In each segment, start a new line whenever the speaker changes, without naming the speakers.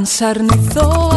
Αν σ' αρνηθώ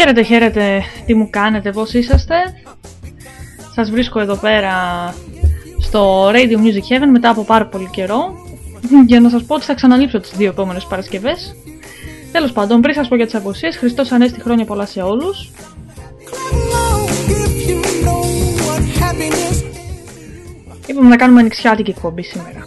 Χαίρετε, χαίρετε, τι μου κάνετε, πώς είσαστε. Σας βρίσκω εδώ πέρα στο Radio Music Heaven μετά από πάρα πολύ καιρό. Για να σας πω ότι θα ξαναλείψω τις δύο επόμενες Παρασκευές. Τέλος πάντων, πριν σας πω για τις αποσίες, Χριστός Ανέστη χρόνια πολλά σε όλους. Είπαμε να κάνουμε ανοιξιάτικη εκπομπή σήμερα.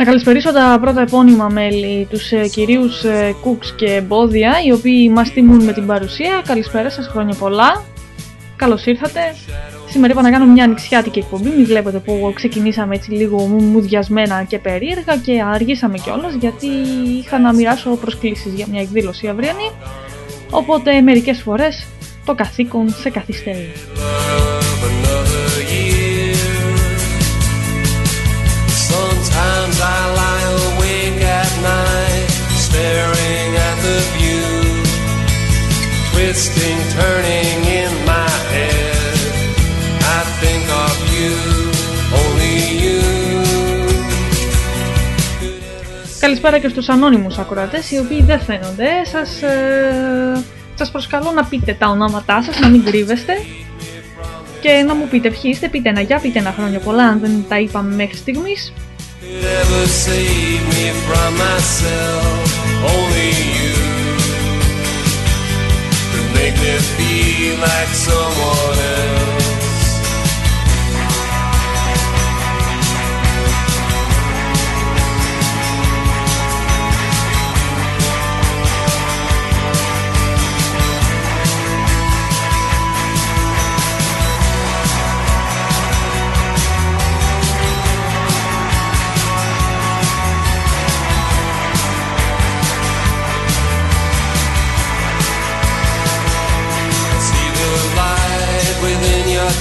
Να καλησπερίσω τα πρώτα επώνυμα μέλη, τους ε, κυρίους ε, Κούξ και Εμπόδια, οι οποίοι μας τιμούν με την παρουσία. Καλησπέρα σας, χρόνια πολλά. Καλώς ήρθατε. Σήμερα είπα να κάνω μια ανοιξιάτικη εκπομπή, μην βλέπετε που ξεκινήσαμε έτσι λίγο μουδιασμένα και περίεργα και αργήσαμε κιόλας γιατί είχα να μοιράσω προσκλήσεις για μια εκδήλωση αυριανή, οπότε μερικές φορές το καθήκον σε καθυστερεί.
Twisting, turning in my head. I think of you, only you.
Καλησπέρα και στους ανώνυμους ακροατές, οι οποίοι δεν φαίνονται. Σας, ε, σας προσκαλώ να πείτε τα ονόματά σας, να μην κρύβεστε και να μου πείτε ποιοι είστε, πείτε ένα γεια, πείτε ένα χρόνια πολλά αν δεν τα είπαμε μέχρι στιγμής.
Could ever save me from myself, only you could make me feel like someone else.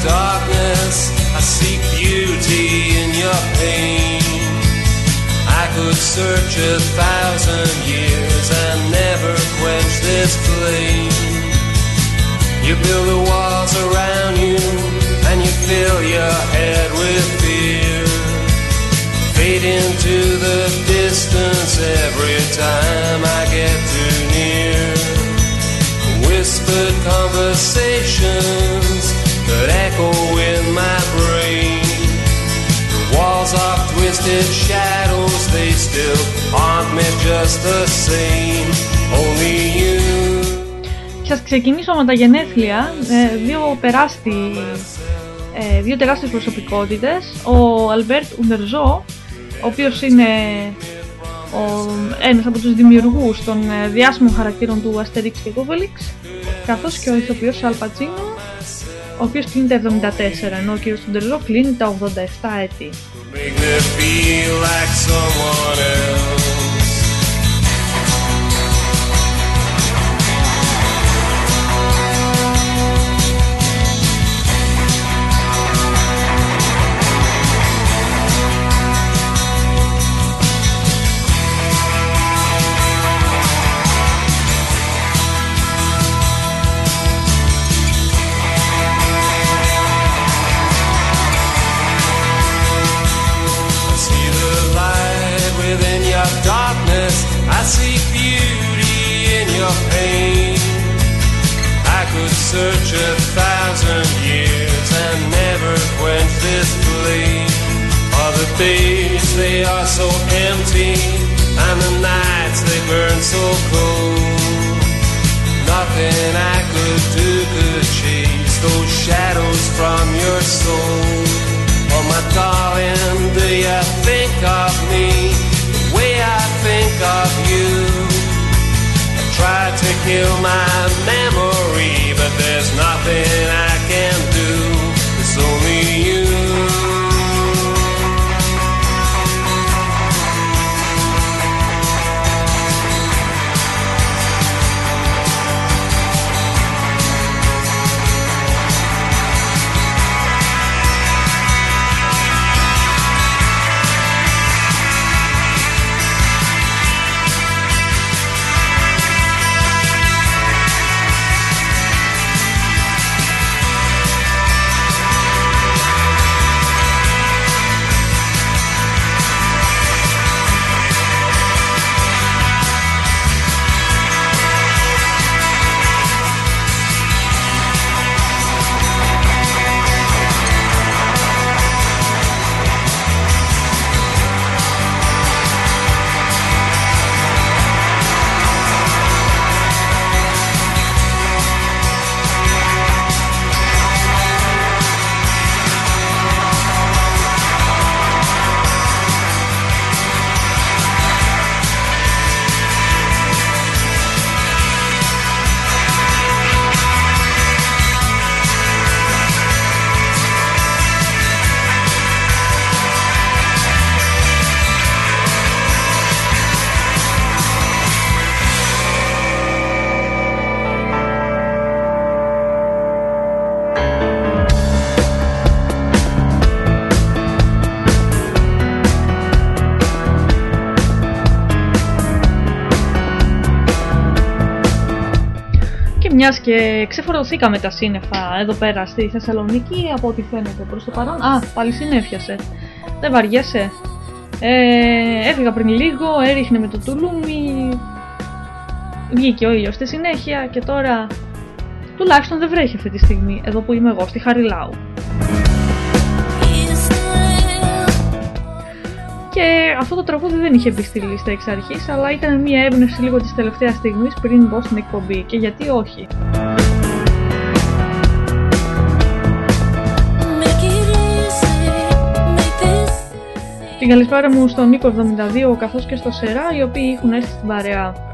Darkness. I seek beauty in your pain. I could search a thousand years and never quench this flame. You build the walls around you and you fill your head with fear. Fade into the distance every time I get too near whispered conversations that echo in my brain. The walls of twisted shadows, they still haunt me just the same. Only you.
Σας ξεκινήσω με τα γενέθλια, ε, δύο τεράστι-, ε, δύο τεράστιες προσωπικότητες. Ο Αλμπέρτ Ουντερζό, ο οποίος είναι ο, ένας από τους δημιουργούς των ε, διάσημων χαρακτήρων του Asterix και Obelix, καθώς και ο ηθοποιός Αλ Πατσίνο, ο οποίος κλείνει τα 74, ενώ ο κύριος Ουντερζό κλείνει τα 87 έτη.
Search a thousand years and never quench this flame. Other days they are so empty, and the nights they burn so cold. Nothing I could do could chase those shadows from your soul. Oh, my darling, do you think of me the way I think of you? I tried to kill my memory,
Μιας και ξεφορτωθήκαμε τα σύννεφα εδώ πέρα στη Θεσσαλονίκη, από ό,τι φαίνεται προς το παρόν. Α, πάλι συνέφιασε. Δεν βαριέσαι. Ε, έφυγα πριν λίγο, έριχνε με το τουλούμι. Βγήκε ο ήλιος στη συνέχεια και τώρα τουλάχιστον δεν βρέχει αυτή τη στιγμή, εδώ που είμαι εγώ, στη Χαριλάου. Και αυτό το τραγούδι δεν είχε μπει στη λίστα εξ αρχής, αλλά ήταν μια έμπνευση λίγο της τελευταίας στιγμής πριν μπω στην εκπομπή και γιατί όχι. Την καλησπέρα μου στον Νίκο 72 καθώς και στο Σερά οι οποίοι έχουν έρθει στην παρέα.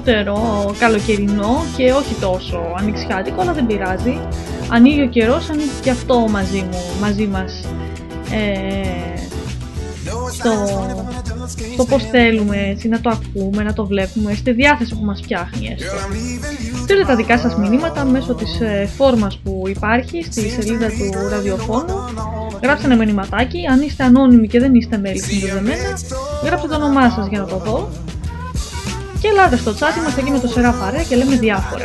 Περισσότερο καλοκαιρινό και όχι τόσο ανοιξιάτικο, αλλά δεν πειράζει. Ανοίγει ο καιρός, ανοίγει και αυτό μαζί μου, μαζί μας. Ε, στο, στο πώς θέλουμε έτσι, να το ακούμε, να το βλέπουμε, στη διάθεση που μας φτιάχνει έστω. Στείλτε τα δικά σας μηνύματα μέσω της ε, φόρμας που υπάρχει στη σελίδα του ραδιοφώνου. Γράψτε ένα μηνυματάκι, αν είστε ανώνυμοι και δεν είστε μέλη συνδεδεμένα, γράψτε το όνομά σας για να το δω. Και ελάτε στο τσάτι μα εκεί το σειρά και λέμε διάφορα.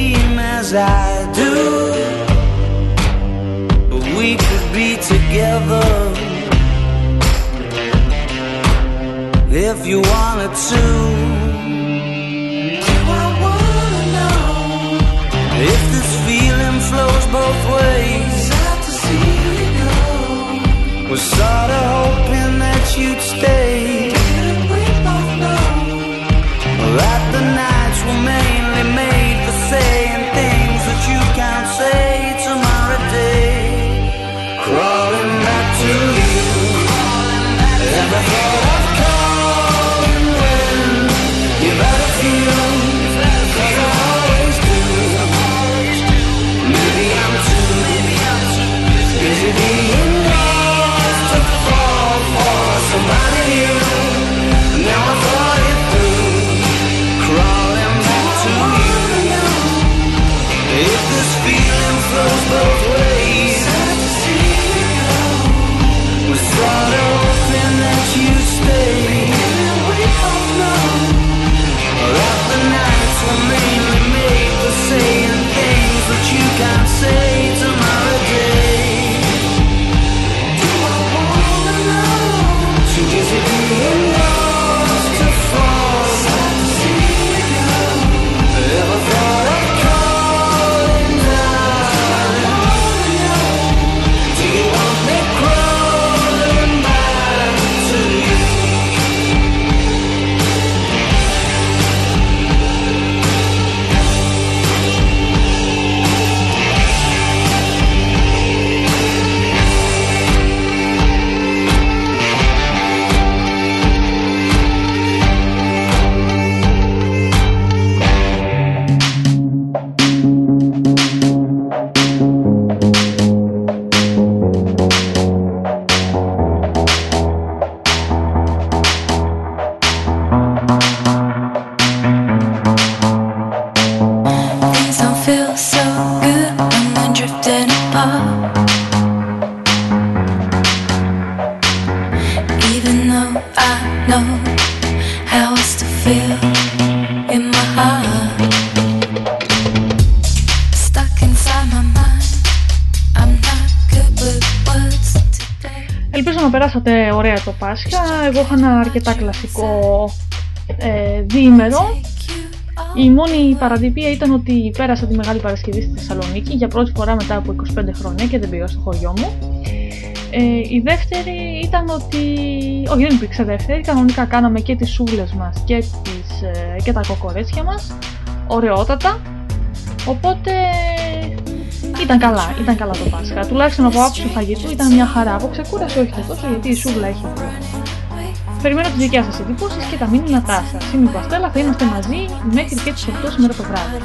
I do we could be together if you wanted to. Do I wanna know if this feeling flows both ways? Sad to see you go. Was sorta hoping that you'd stay. We both know that the nights were mainly made for saying
brought ένα αρκετά κλασικό ε, διήμερο. Η μόνη παρατυπία ήταν ότι πέρασα τη Μεγάλη Παρασκευή στη Θεσσαλονίκη για πρώτη φορά μετά από 25 χρόνια και δεν πήγα στο χωριό μου. Ε, η δεύτερη ήταν ότι... Όχι, δεν υπήρξε δεύτερη. Κανονικά κάναμε και τις σούβλες μας και, τις, ε, και τα κοκορέτσια μας. Ωραιότατα.
Οπότε ήταν καλά, ήταν καλά το Πάσχα. Τουλάχιστον από άποψη του φαγητού ήταν μια χαρά. Από όχι τόσο γιατί η σούβλα έχει Περιμένω τις δικιά σας εντυπώσεις και τα μήνυματά σας. Είμαι η Παστέλα, θα είμαστε μαζί μέχρι και τις 8 σήμερα το βράδυ.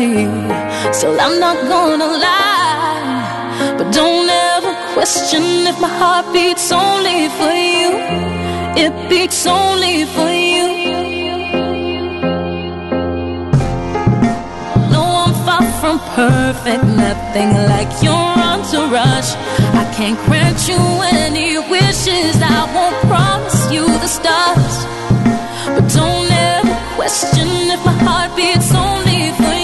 me. So I'm not
gonna
lie. But don't ever question if my heart beats only for you. It beats only for you. No, I'm far from perfect, nothing like your entourage. I can't grant you any wishes, I won't promise you the stars. But don't ever question if my heart beats only for you.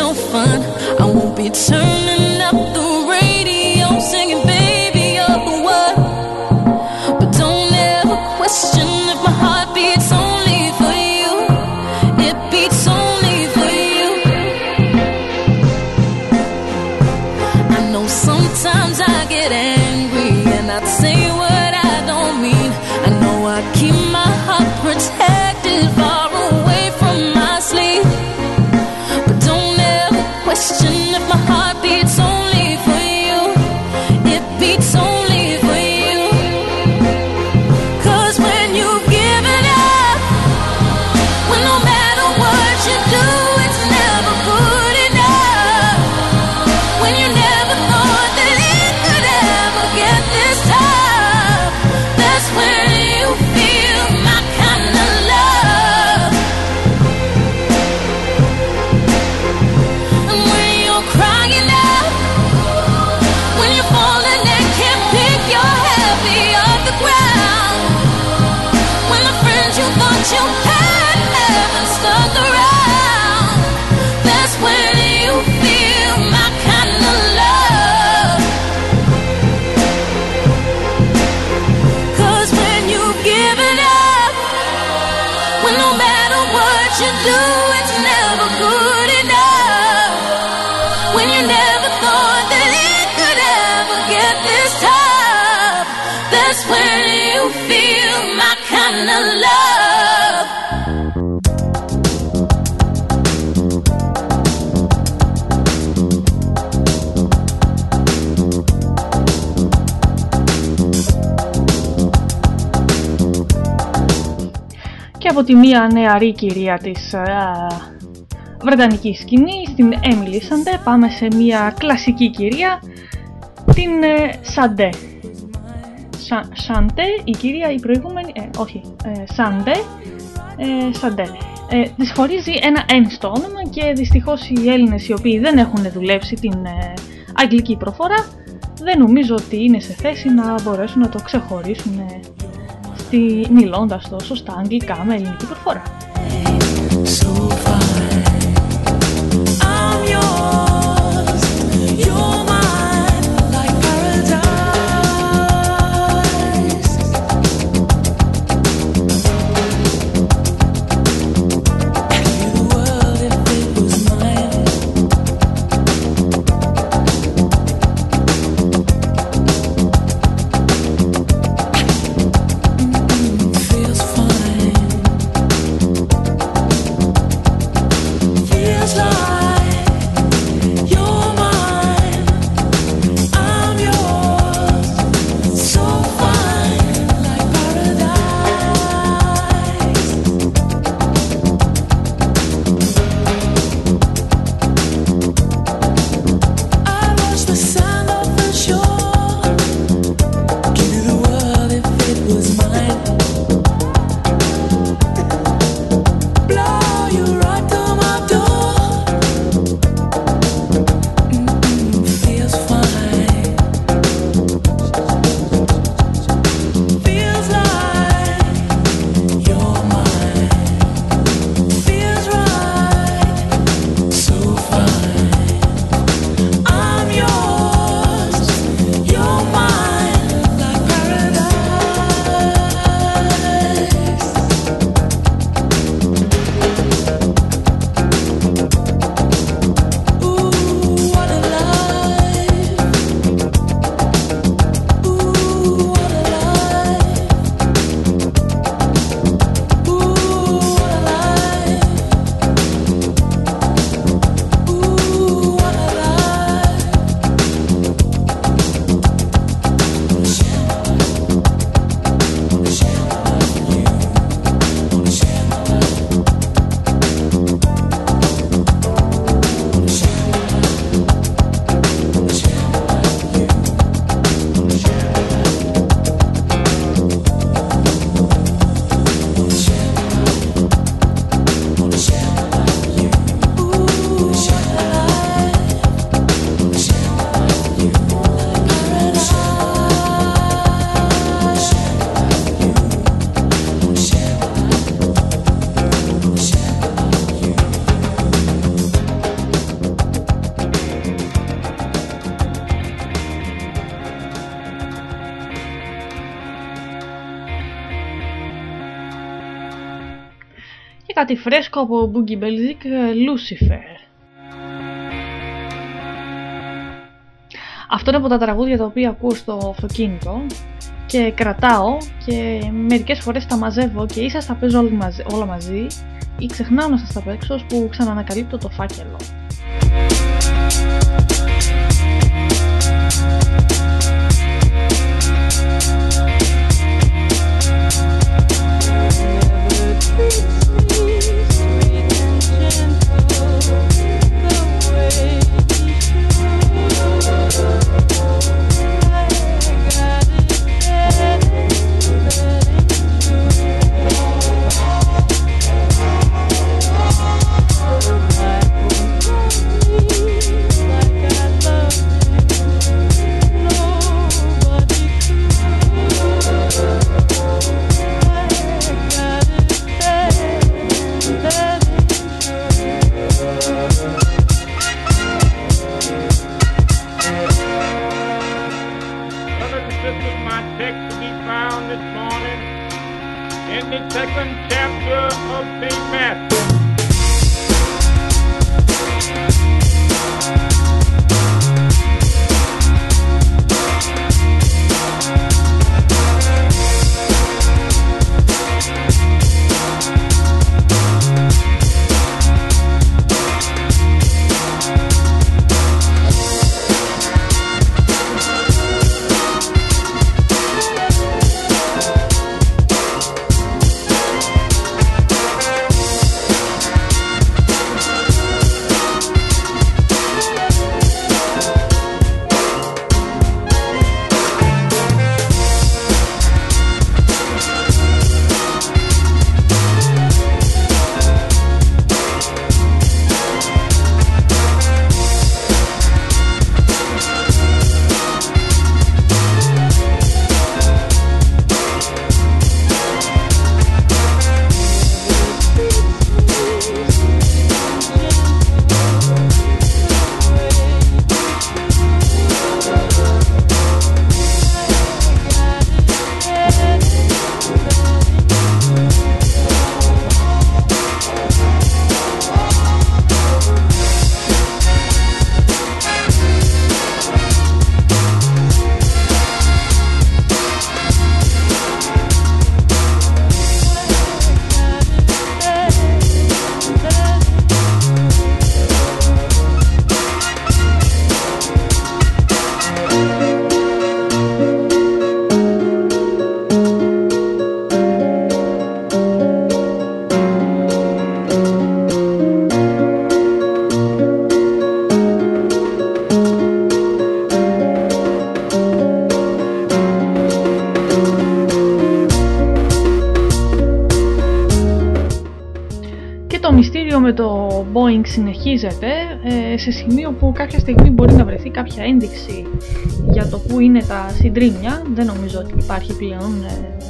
no fun. I won't be turning.
από τη μία νεαρή κυρία της α, βρετανικής σκηνής, την Emeli Sandé, πάμε σε μία κλασική κυρία, την ε, Sade. Sade, η κυρία, η προηγούμενη, ε, όχι, Σαντέ, Σαντέ. Ε, χωρίζει ένα N στο όνομα και δυστυχώς οι Έλληνες οι οποίοι δεν έχουν δουλέψει την αγγλική προφορά δεν νομίζω ότι είναι σε θέση να μπορέσουν να το ξεχωρίσουν στη, μιλώντας το σωστά αγγλικά με ελληνική προφορά.
Κάτι φρέσκο από Boogie Belzik, Lucifer. Αυτό είναι από τα τραγούδια τα οποία ακούω στο αυτοκίνητο και κρατάω και μερικές φορές τα μαζεύω και ίσα τα παίζω όλα μαζί, όλα μαζί ή ξεχνάω να σας τα παίξω που ξανανακαλύπτω το φάκελο.
Συνεχίζεται ε, σε σημείο που κάποια στιγμή μπορεί να βρεθεί κάποια ένδειξη για το που είναι τα συντρίμια. Δεν νομίζω ότι υπάρχει πλέον ε,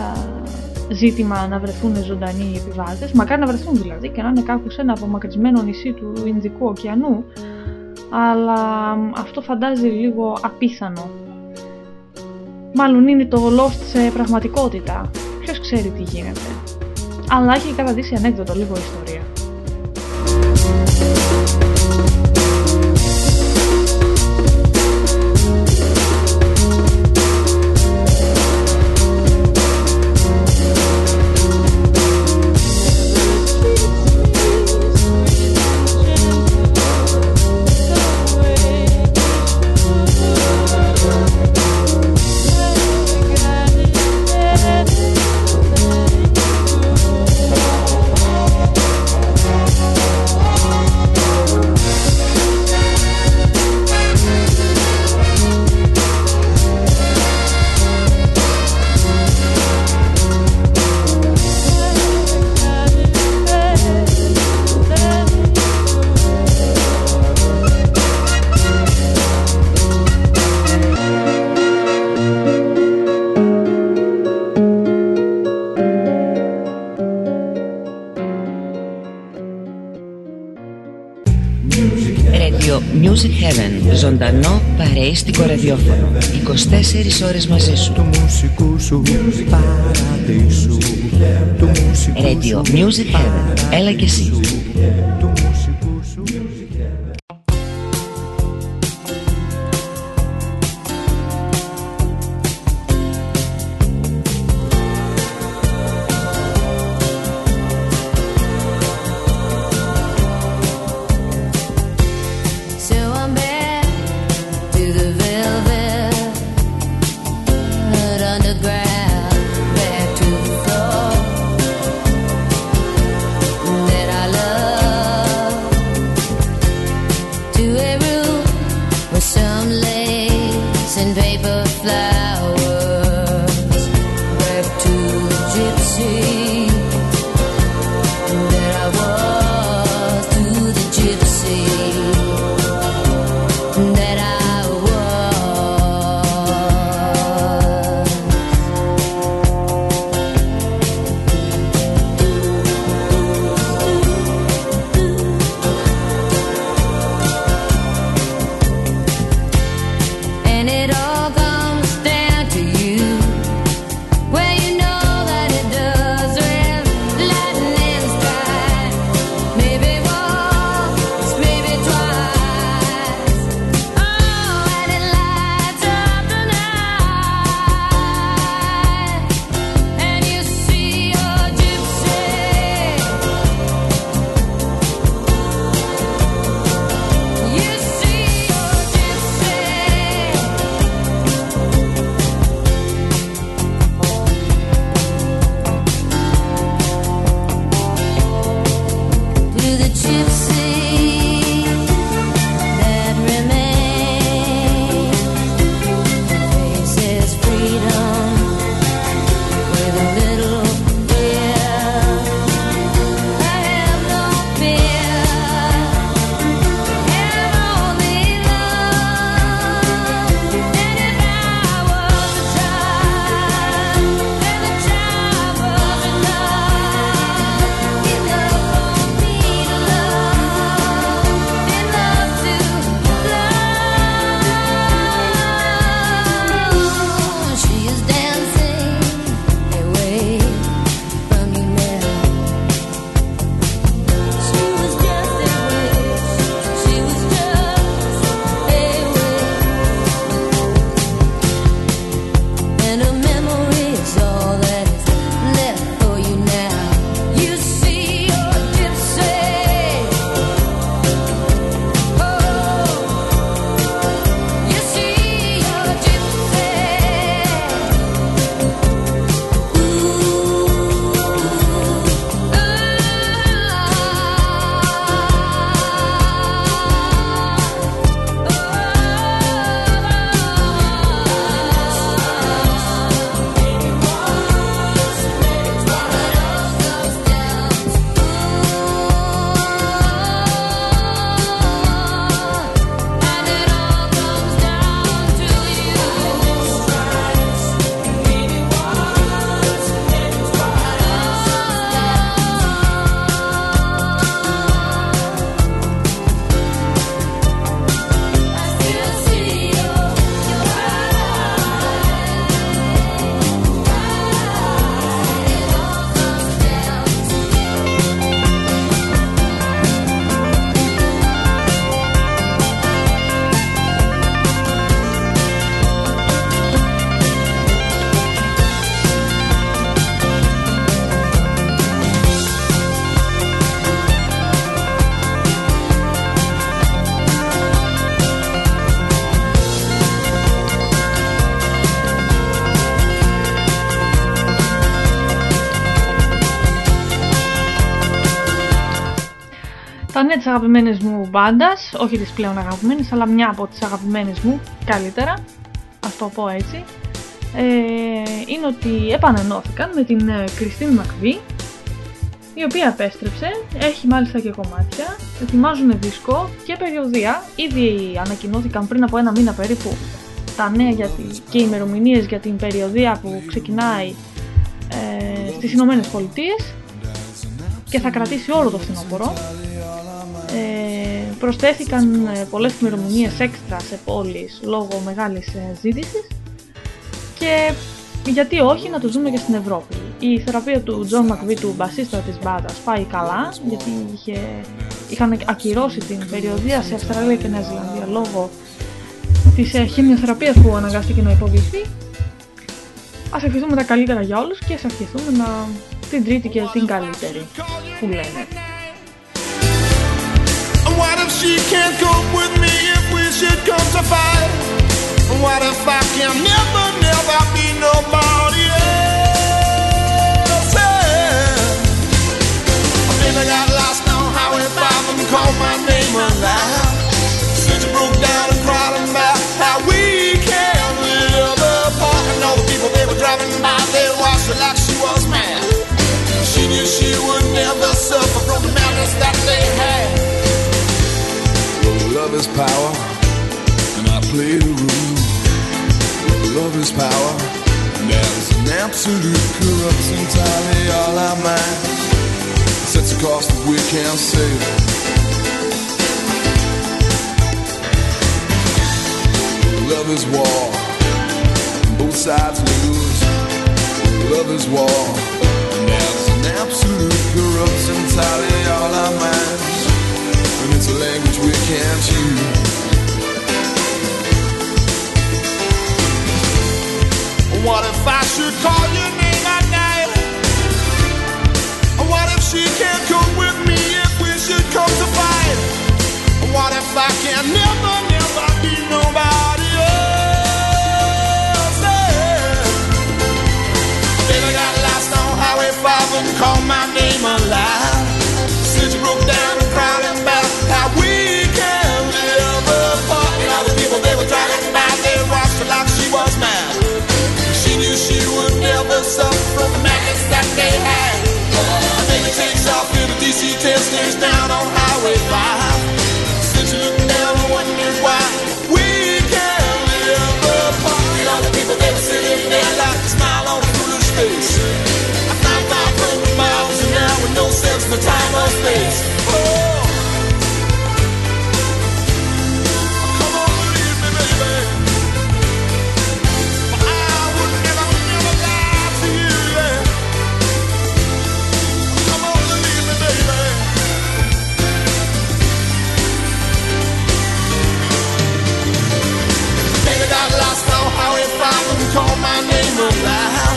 α, ζήτημα να βρεθούν ζωντανοί οι επιβάτες. Μακάρι να βρεθούν δηλαδή και να είναι κάπου σε ένα απομακρυσμένο νησί του Ινδικού ωκεανού. Αλλά αυτό φαντάζει λίγο απίθανο. Μάλλον είναι το Lost σε πραγματικότητα. Ποιος ξέρει τι γίνεται αλλά έχει καταδείξει ανέκδοτο λίγο η ιστορία.
τέσσερις ώρες μαζί σου.
Το μουσικό σου παραδείσου.
Radio Music Heaven. Έλα και εσύ.
Αυτά είναι τις αγαπημένες μου μπάντας, όχι τις πλέον αγαπημένες, αλλά μια από τις αγαπημένες μου καλύτερα, ας το πω έτσι. Ε, είναι ότι επανενώθηκαν με την ε, Κριστίν Μακβί, η οποία επέστρεψε, έχει μάλιστα και κομμάτια, ετοιμάζουν δίσκο και περιοδία, ήδη ανακοινώθηκαν πριν από ένα μήνα περίπου τα νέα για τη... και οι ημερομηνίες για την περιοδία που ξεκινάει ε, στις Ηνωμένες Πολιτείες και θα κρατήσει όλο το φθινόπωρο ε, προσθέθηκαν ε, πολλές ημερομηνίες έξτρα σε πόλεις λόγω μεγάλης ε, ζήτησης και γιατί όχι να το δούμε και στην Ευρώπη. Η θεραπεία του Τζον Μακβί, του μπασίστα της μπάντας, πάει καλά γιατί είχε, είχαν ακυρώσει την περιοδεία σε Αυστραλία και Νέα Ζηλανδία λόγω της ε, χημιοθεραπείας που αναγκάστηκε να υποβληθεί. Ας ευχηθούμε τα καλύτερα για όλους και ας ευχηθούμε να... την τρίτη και την καλύτερη που λένε.
What if she can't cope with me if we should come to fight? What if I can never, never be nobody else? Baby got lost on Highway 5 and called my name aloud. Is power, and I play the rule. Love is power, and there's an absolute corrupts entirely all our minds. Sets a cost that we can't save. Love is war, both sides lose. Love is war, and there's an absolute corrupts entirely all our minds. A language we can't use. What if I should call your name at night? What if she can't come with me if we should come to fight? What if I can never, never be nobody else? Baby got lost on Highway 5 and called my name aloud. Suffer from the madness that they had. Oh, Baby takes off in a DC 10 stares down on Highway 5. Since you look down and wonders why we can't live apart. And all the people they were sitting there like a smile on a foolish face. I found 500 miles an hour with no sense of time or space. call my name aloud.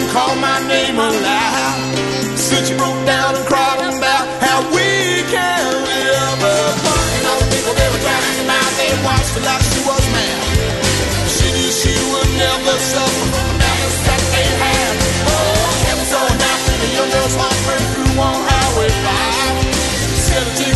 and called my name aloud. Since you broke down and cried about how we can live. And all the people they were driving them out, they watched her like she was mad. She knew she would never suffer from the madness that they had. Oh, heaven's so now and the young girl's walking through on Highway 5.
17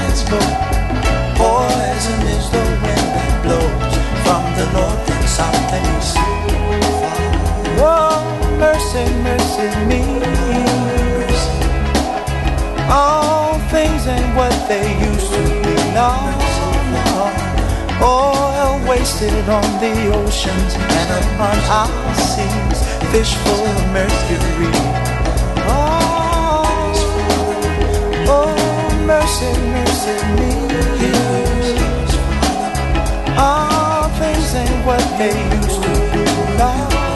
go? Poison is the wind that blows from the north and south and east. Whoa, mercy, mercy me. All things ain't what they used to be. No, no. Oil
wasted on the oceans and upon our seas, fish full of mercury. Mercy, mercy me. All things ain't what they used to be. Lord,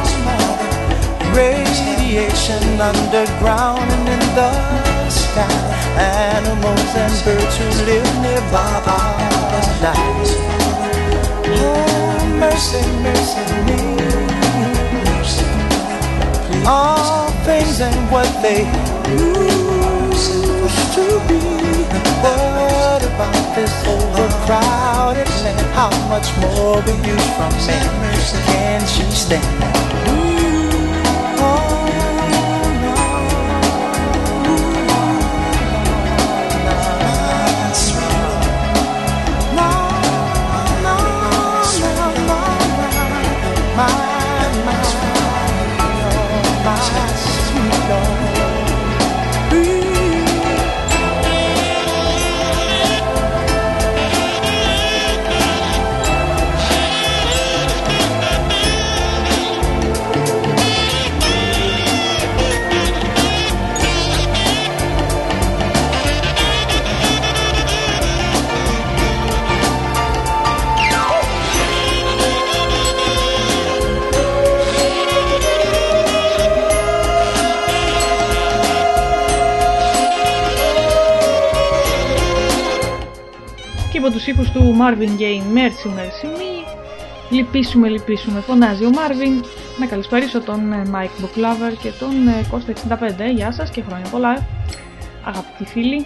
Radiation underground and in the sky. Animals and birds who live nearby are night. Oh, mercy, mercy me. All things ain't what they used to be. What about this overcrowded land? How much more will you from me? Can't you stand?
Και υπό τους ήχους του Marvin Gaye, Mercy Mercy Me, λυπήσουμε λυπήσουμε, φωνάζει ο Marvin. Να καλησπέρισω τον ε, Mike Booklover και τον ε, Κώστα 65. Γεια σας και χρόνια πολλά, ε. αγαπητοί φίλοι.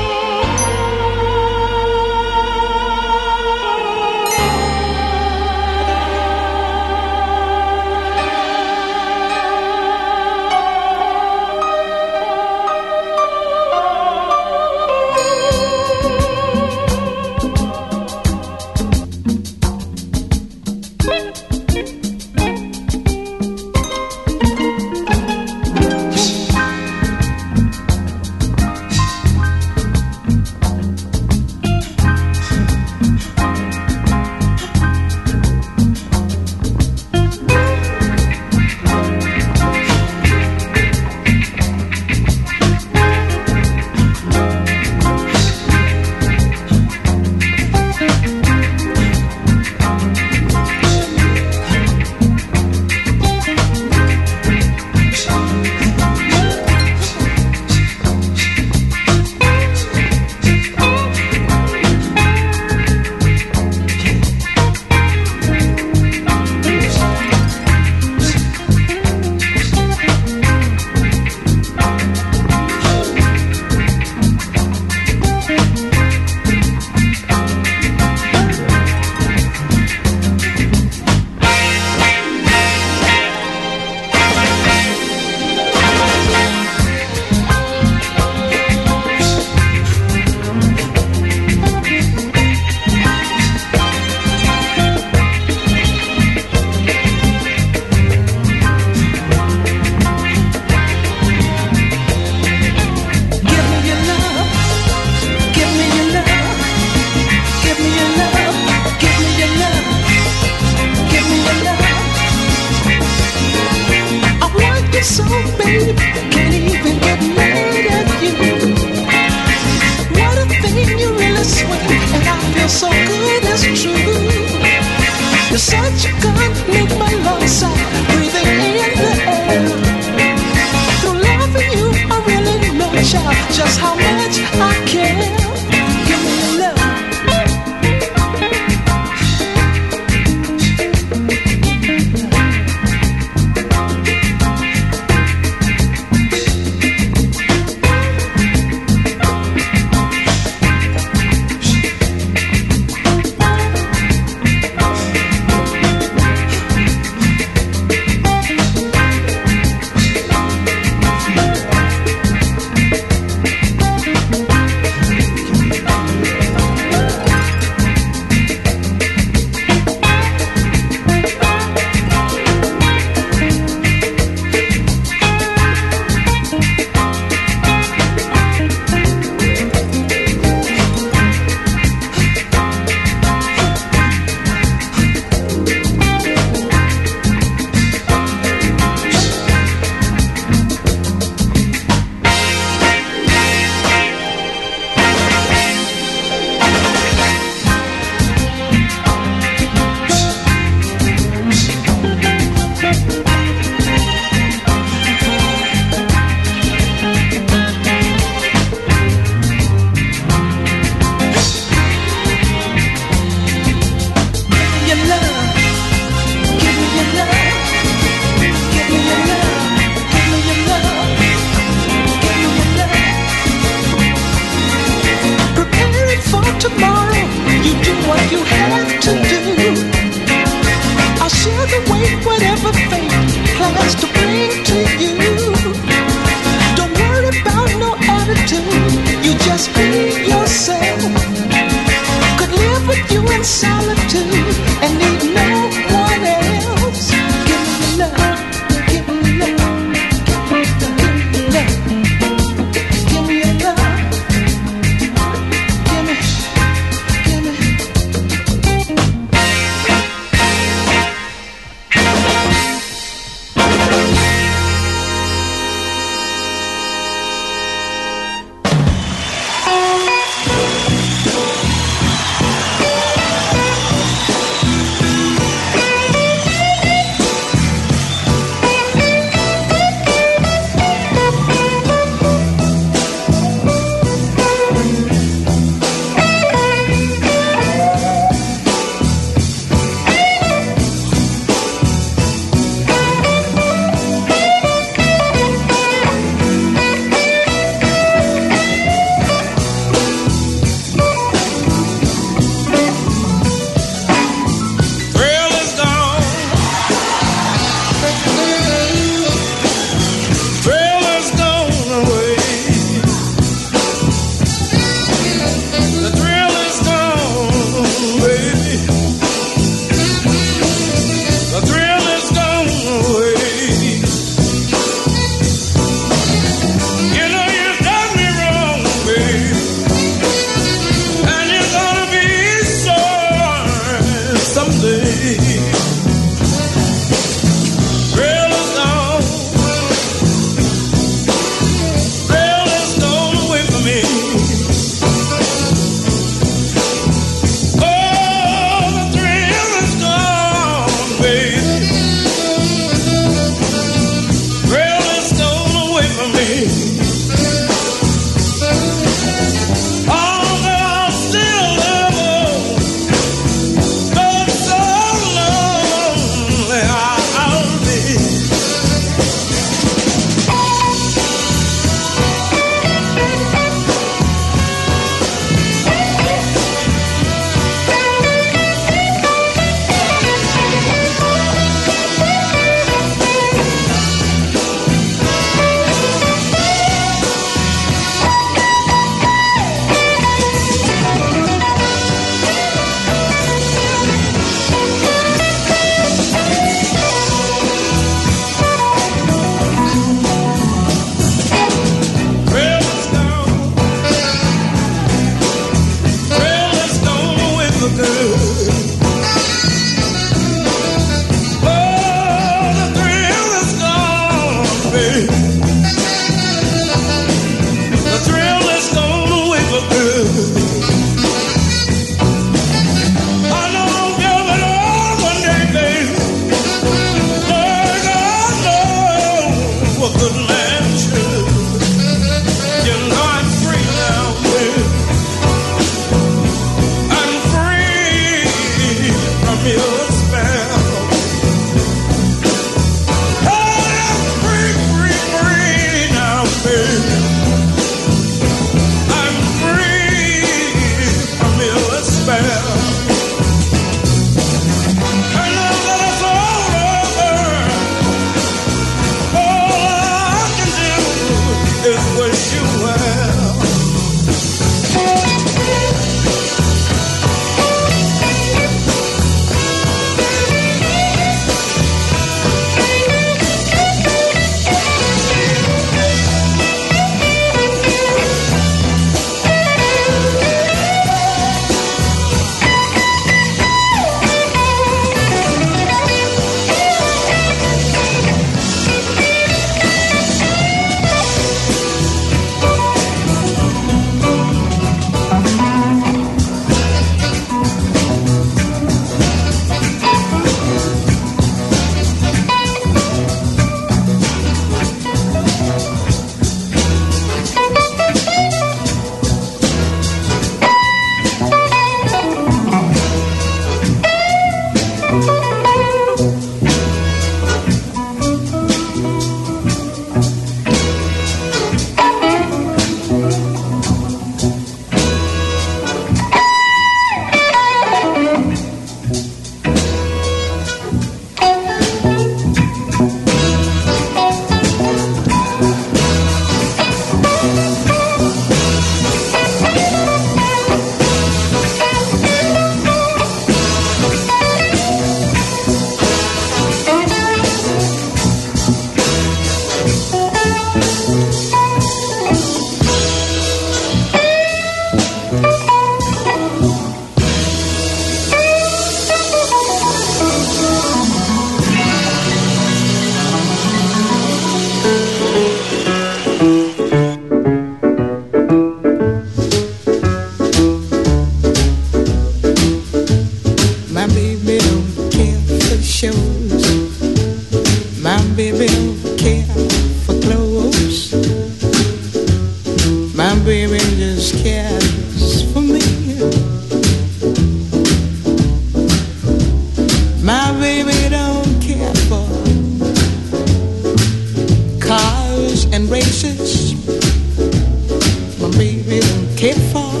rhythm came from.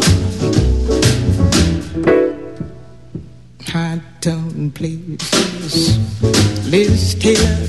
I
don't please, Liz Taylor.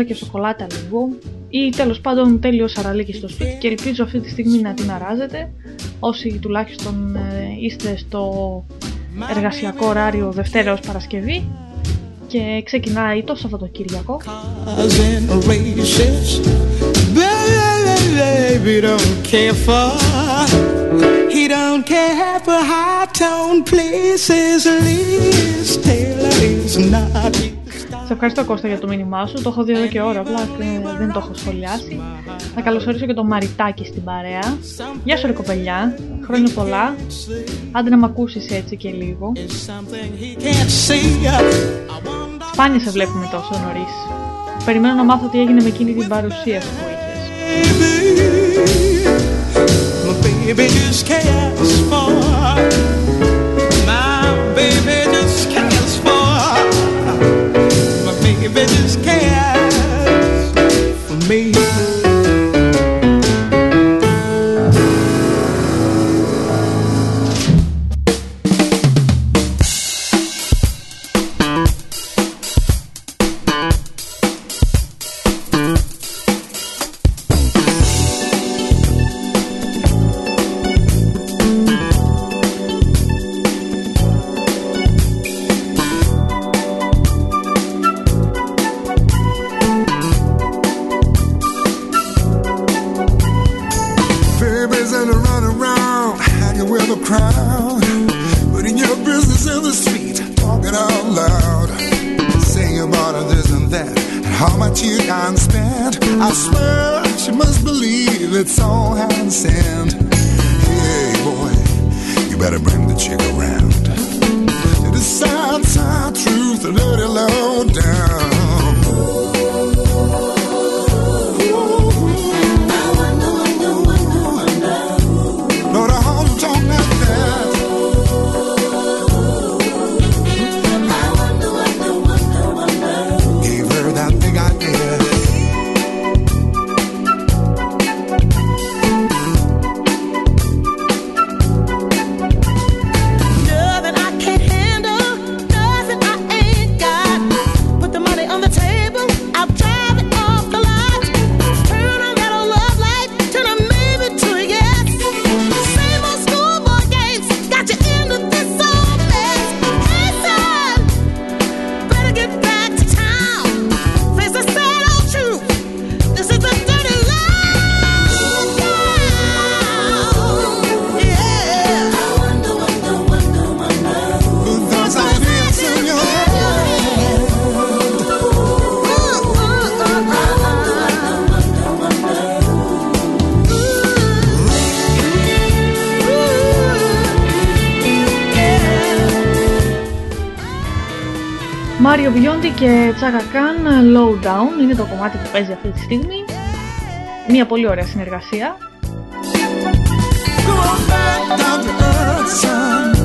Κουβερτούλα και σοκολάτα λίγο. ή τέλος πάντων τέλειο σαραλίκι στο σπίτι και ελπίζω αυτή τη στιγμή να την αράζετε όσοι τουλάχιστον ε, είστε στο εργασιακό ωράριο Δευτέρα ως Παρασκευή και ξεκινάει το Σαββατοκύριακο.
cars and races. Baby don't care for. He don't care for high tone places. Liz Taylor is not his
Σε ευχαριστώ Κώστα για το μήνυμά σου, το έχω δει εδώ και ώρα, απλά ε, δεν το έχω σχολιάσει. Θα καλωσορίσω και το Μαριτάκι στην παρέα. Γεια σου ρε κοπελιά, χρόνια πολλά. Άντε να μ' ακούσεις έτσι και λίγο.
something he can't see. I wonder,
Σπάνια σε βλέπουμε τόσο νωρίς. Περιμένω να μάθω τι έγινε με εκείνη την παρουσίαση που είχες.
You can spend. I swear she must believe it's all hand sent. Hey, boy, you better bring the chick around. To the sad, sad truth, a little low down.
Και Τσάκα Καν Low Down είναι το κομμάτι που παίζει αυτή τη στιγμή. Μια πολύ ωραία συνεργασία.
Come on back down to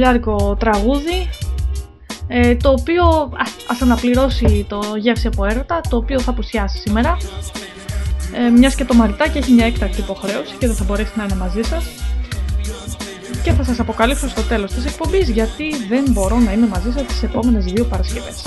ένα σεξουλιάρικο τραγούδι ε, το οποίο ας, ας αναπληρώσει το γεύση από έρωτα το οποίο θα απουσιάσει σήμερα ε, μιας και το μαριτάκι έχει μια έκτακτη υποχρέωση και δεν θα μπορέσει να είναι μαζί σας και θα σας αποκαλύψω στο τέλος της εκπομπής γιατί δεν μπορώ να είμαι μαζί σας τις επόμενες δύο Παρασκευές.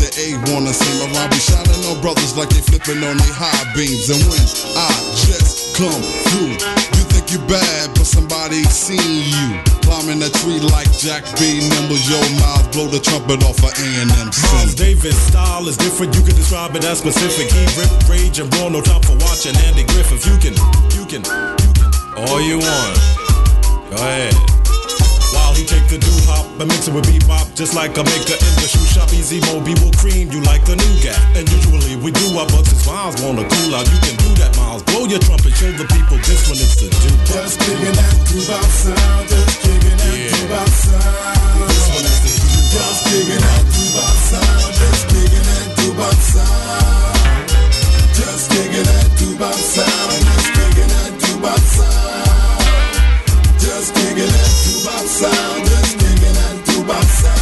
The A wanna sing around. Be shining on brothers like they flipping on their high beams. And when I just come through, you think you bad, but somebody seen you. Climbing a tree like Jack B. Nimble, your mouth, blow the trumpet off of A&M
Miles. Davis style is different. You can describe it as specific. He rip, rage, and raw. No time for watching Andy Griffith. You can, you can, you can. All you want. Go ahead. He take the doo hop and mix it with bebop, just like a maker in the shoe shop. Easy Moby will cream you like a nougat. And usually we do our but since Miles wanna cool out, you can do that, Miles. Blow your trumpet, show the people this one is the do.
Just kicking that doo-bop sound, just kicking that
Yeah.
doo-bop sound.
This one is the do
Just kicking that doo-bop sound, just kicking that doo-bop sound. Just kicking that doo-bop sound, just kicking that doo-bop sound just giggling, two bop sound, just giggling, two bop sound.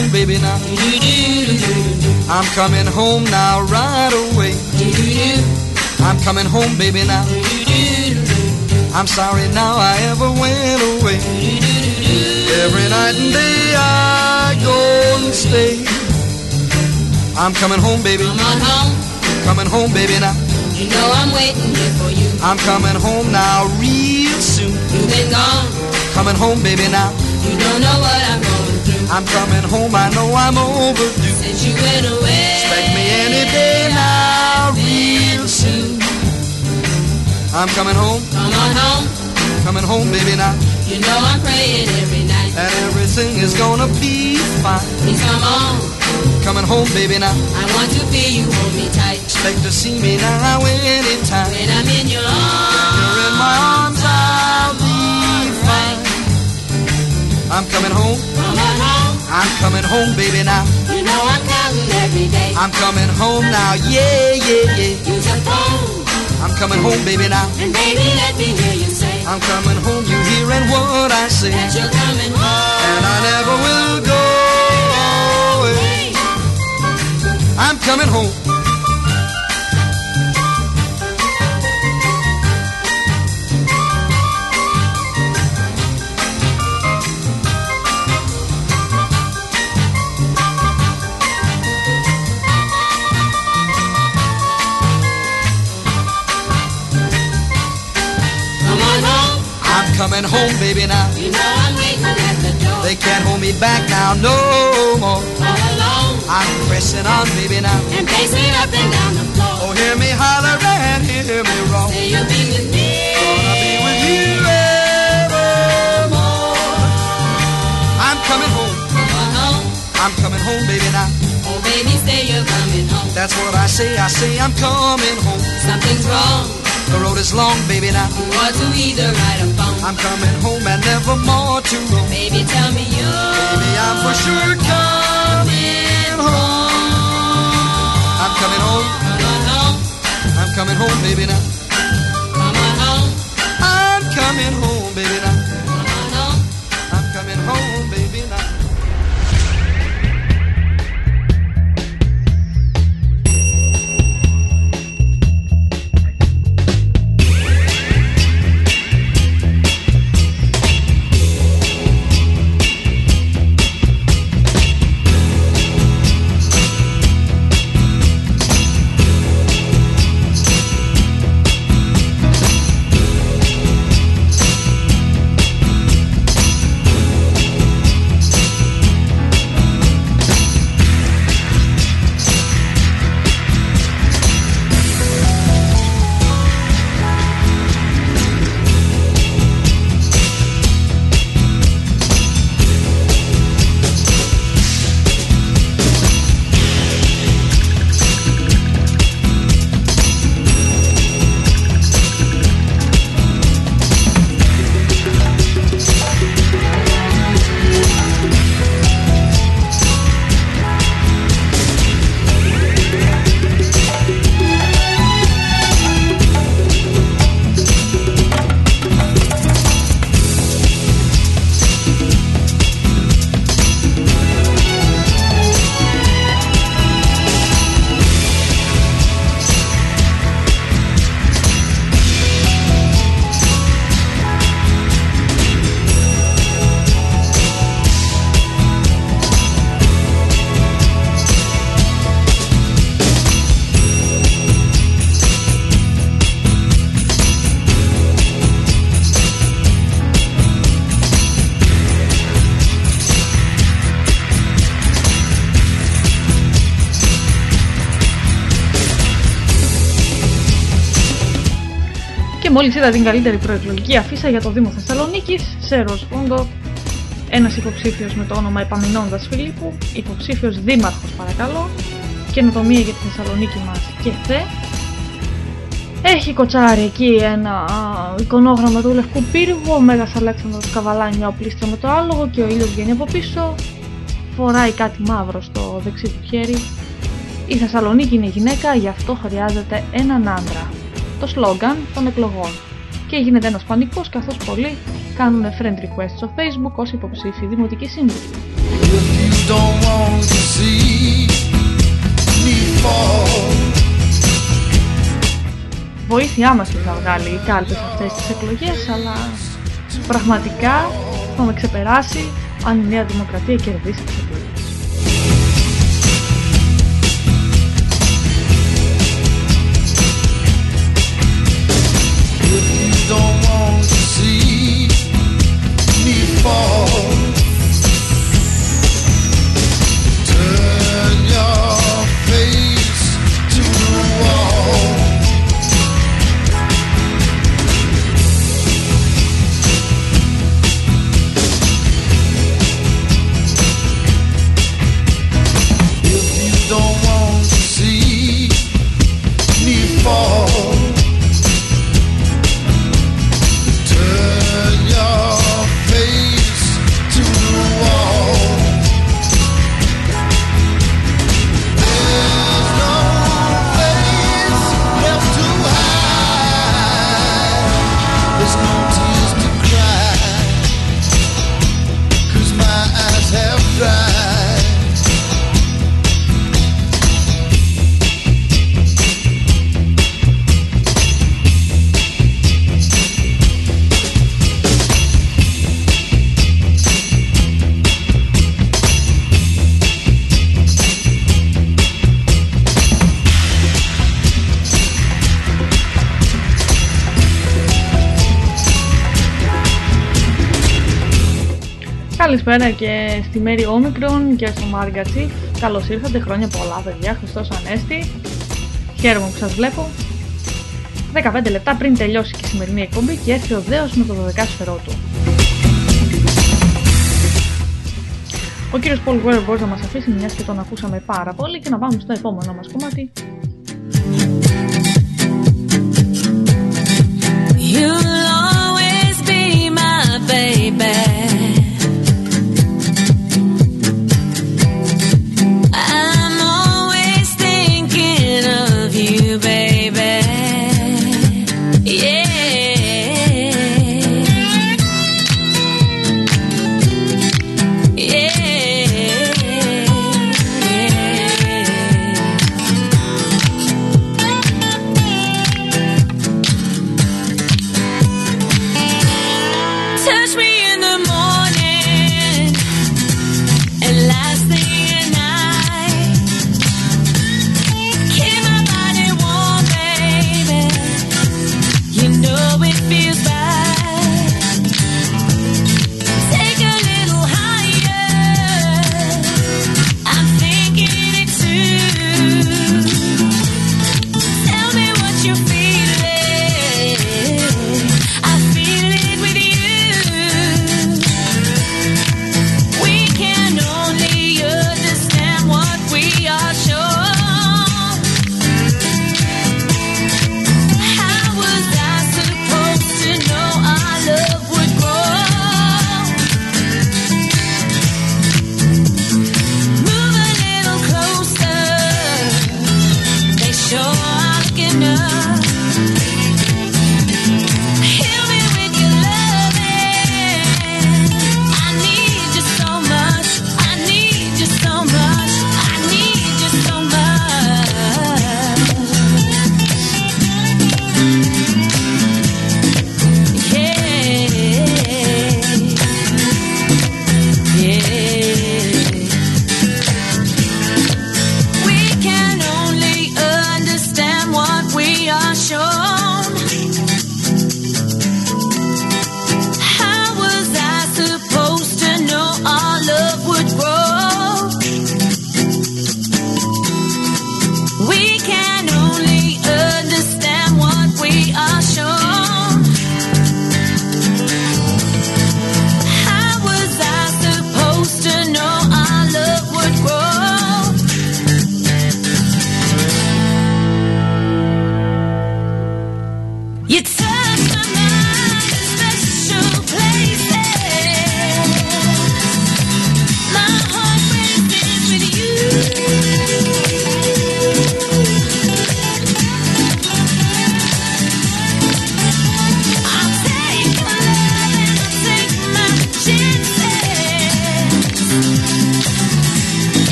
Home, baby, now. I'm coming home now, right away. I'm coming home, baby, now. I'm sorry now I ever went away. Every night and day I go and stay. I'm coming home, baby.
Come on home,
Coming home, baby, now.
you know I'm waiting here for you.
I'm coming home now, real soon.
You've been gone,
Coming home, baby, now.
you don't know what I'm going.
I'm coming home, I know I'm overdue.
Since you went away,
Expect me any day now, real soon. I'm coming home,
come on home,
coming home, baby, now.
you know I'm praying every night.
And everything is gonna be fine.
Please come on,
Coming home, baby, now.
I want to feel you hold me tight.
Expect to see me now anytime.
When I'm in your arms,
You're in my arms, I'll be fine. I'm coming home,
come on home,
I'm coming home, baby, now.
you know I'm counting every day.
I'm coming home now, yeah, yeah, yeah.
Use your phone,
I'm coming home, baby, now.
And baby, let me hear you say
I'm coming home, you hearing what I say.
that you're coming home.
And I never will go away. I'm coming home. I'm coming home, baby, now.
You know I'm waiting at the door.
They can't hold me back now no more.
All alone.
I'm pressing on, baby, now.
And pacing up and down the floor.
Oh, hear me holler and hear me roar.
Say you'll be with me.
Gonna be with you evermore. I'm coming home.
Come on home.
I'm coming home, baby, now.
Oh, baby, say you're coming home.
That's what I say. I say I'm coming home.
Something's wrong.
The road long, baby, now.
Ought to either ride or phone.
I'm coming home and never more to roam.
Baby, tell me you.
Baby, I'm for sure coming home. I'm coming home.
Come on home.
I'm coming home, baby, now.
Come on home.
I'm coming home,
Και μόλις είδα την καλύτερη προεκλογική αφίσα για το Δήμο Θεσσαλονίκης, σε Ροσπόντο, ένας υποψήφιος με το όνομα Επαμεινώντας Φιλίππου, υποψήφιος δήμαρχος παρακαλώ, καινοτομία για τη Θεσσαλονίκη μας και θε. Έχει κοτσάρει εκεί ένα α, εικονόγραμμα του Λευκού Πύργου, ο Μέγας Αλέξανδρος καβαλάει μια οπλίστρα με το άλογο και ο ήλιος βγαίνει από πίσω, φοράει κάτι μαύρο στο δεξί του χέρι. Η Θεσσαλονίκη είναι γυναίκα, γι' αυτό χρειάζεται έναν άντρα το σλόγκαν των εκλογών. Και γίνεται ένας πανικός καθώς πολλοί κάνουν friend request στο facebook ως υποψήφιοι δημοτικοί σύμβουλοι.
You don't want to see me fall.
Βοήθειά μας θα βγάλει οι κάλπες αυτές τις εκλογές, αλλά πραγματικά θα με ξεπεράσει αν η Νέα Δημοκρατία κερδίσει τις εκλογές.
You don't want
καλησπέρα και στη Μέρη Όμικρον και στο Μάργκατσι. Καλώς ήρθατε, χρόνια πολλά παιδιά, Χριστός Ανέστη. Χαίρομαι που σας βλέπω. 15 λεπτά πριν τελειώσει και η σημερινή εκπομπή και έρθει ο Δέος με το 12 σφαιρό του. Ο κύριος Πολ Γουέρ μπορεί να μας αφήσει, μιας και τον ακούσαμε πάρα πολύ και να πάμε στο επόμενο μας κομμάτι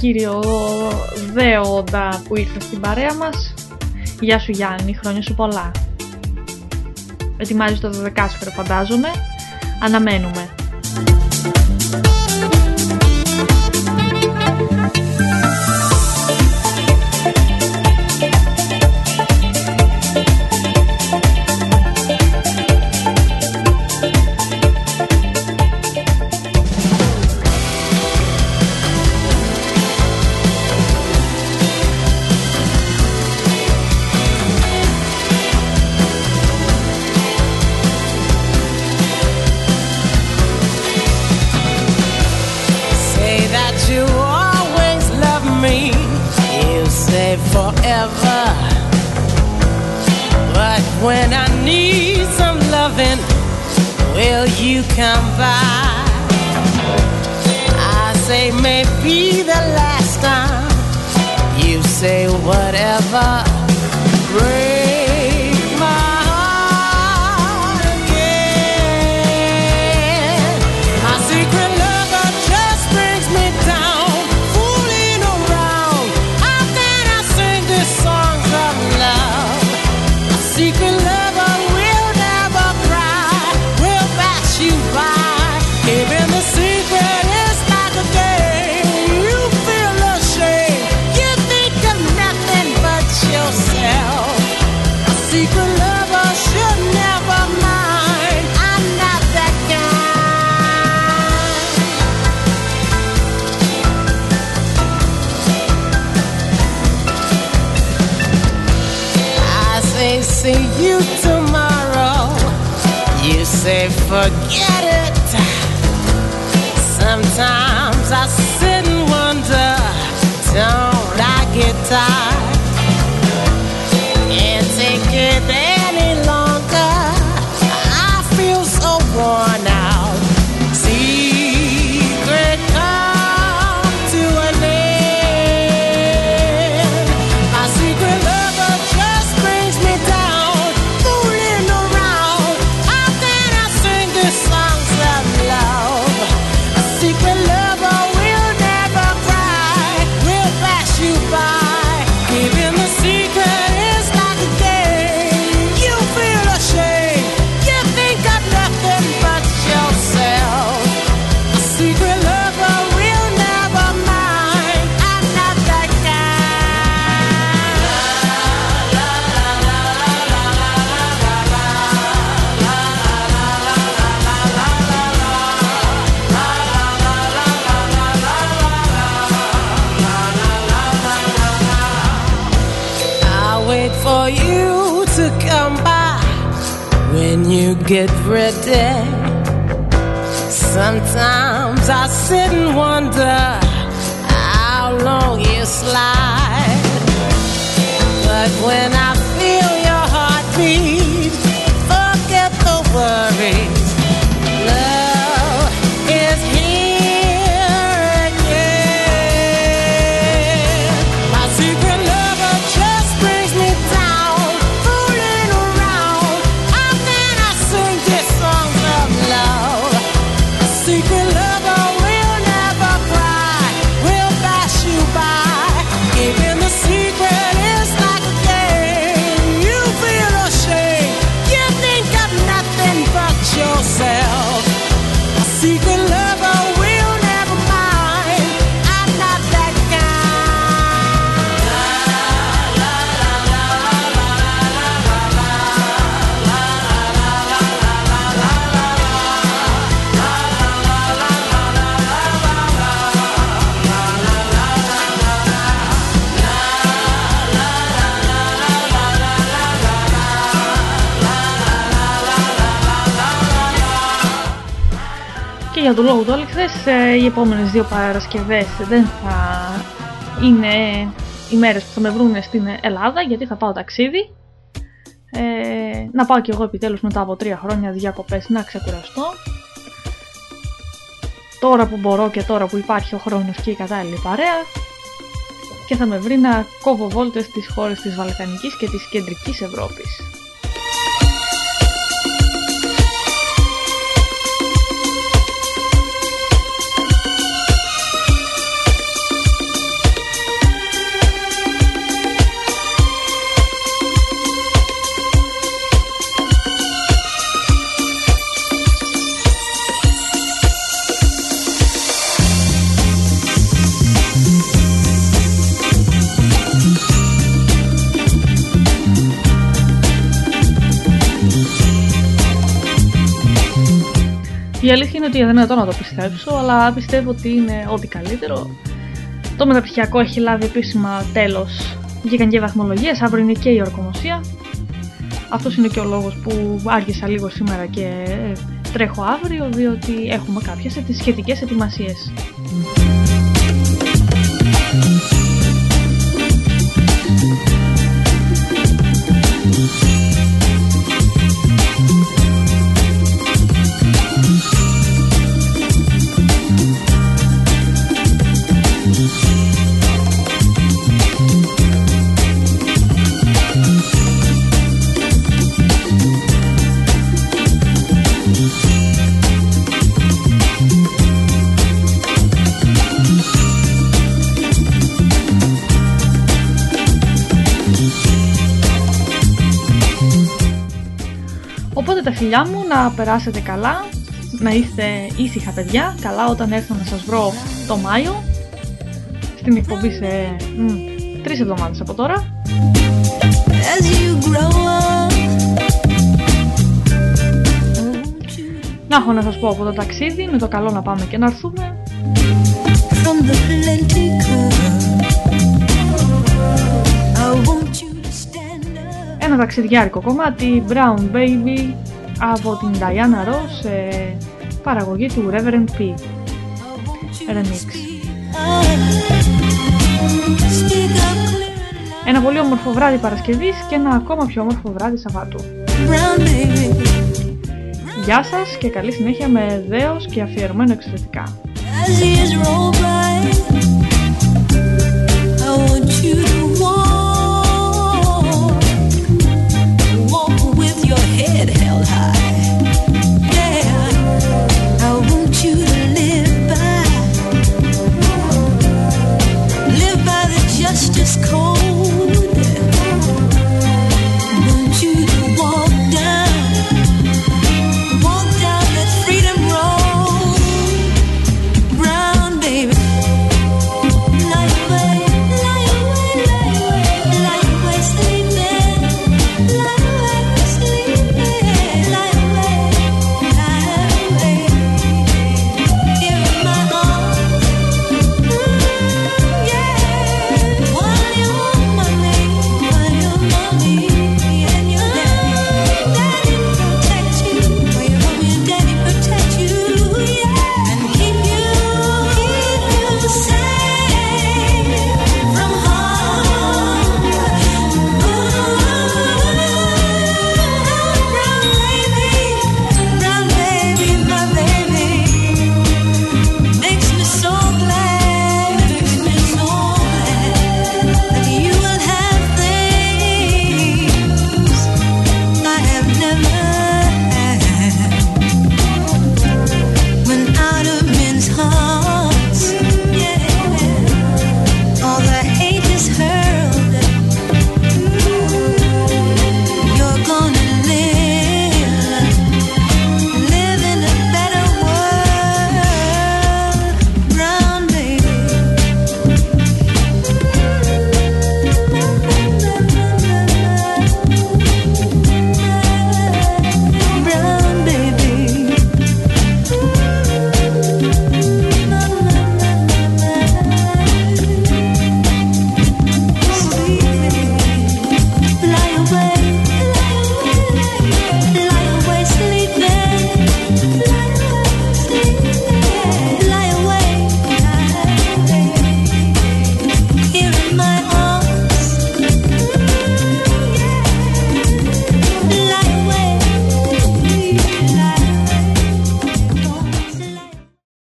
κύριο Δέοντα που ήρθε στην παρέα μας. Γεια σου Γιάννη, χρόνια σου πολλά. Ετοιμάζεις το 12 φαντάζομαι. Αναμένουμε. every day.
Και για τον λόγο του Όλεξες, οι επόμενες δύο Παρασκευές δεν θα είναι οι μέρες που θα με βρουν στην Ελλάδα γιατί θα πάω ταξίδι. Ε, να πάω κι εγώ επιτέλους μετά από τρία χρόνια διακοπές να ξεκουραστώ. Τώρα που μπορώ και τώρα που υπάρχει ο χρόνος και η κατάλληλη παρέα και θα με βρει να κόβω βόλτες στις χώρες της Βαλκανικής και της Κεντρικής Ευρώπης. Η αλήθεια είναι ότι δεν είναι δυνατόν να το πιστέψω, αλλά πιστεύω ότι είναι ό,τι καλύτερο. Το μεταπτυχιακό έχει λάβει επίσημα τέλος. Βγήκαν και οι βαθμολογίες, αύριο είναι και η ορκομοσία. Αυτός είναι και ο λόγος που άργησα λίγο σήμερα και ε, τρέχω αύριο, διότι έχουμε κάποιες ετι- σχετικές φιλιά μου να περάσετε καλά, να είστε ήσυχα παιδιά, καλά όταν έρθω να σας βρω το Μάιο, στην εκπομπή σε μ, τρεις εβδομάδες από τώρα.
As you grow up,
Να έχω να σας πω από το ταξίδι, με το καλό να πάμε και να έρθουμε.
from the plenty cup, I want you to stand up.
Ένα ταξιδιάρικο κομμάτι, Brown Baby, από την Diana Ross, σε παραγωγή του Reverend P. Remix.
Speak up
Ένα πολύ όμορφο βράδυ Παρασκευής και ένα ακόμα πιο όμορφο βράδυ Σαββάτου.
brown baby.
Γεια σας και καλή συνέχεια με δέος και αφιερωμένο εξαιρετικά.